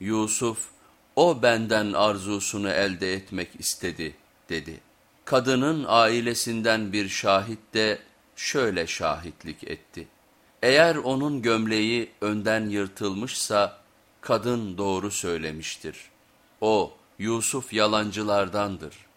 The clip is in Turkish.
Yusuf, o benden arzusunu elde etmek istedi dedi. Kadının ailesinden bir şahit de şöyle şahitlik etti. Eğer onun gömleği önden yırtılmışsa kadın doğru söylemiştir. O Yusuf yalancılardandır.''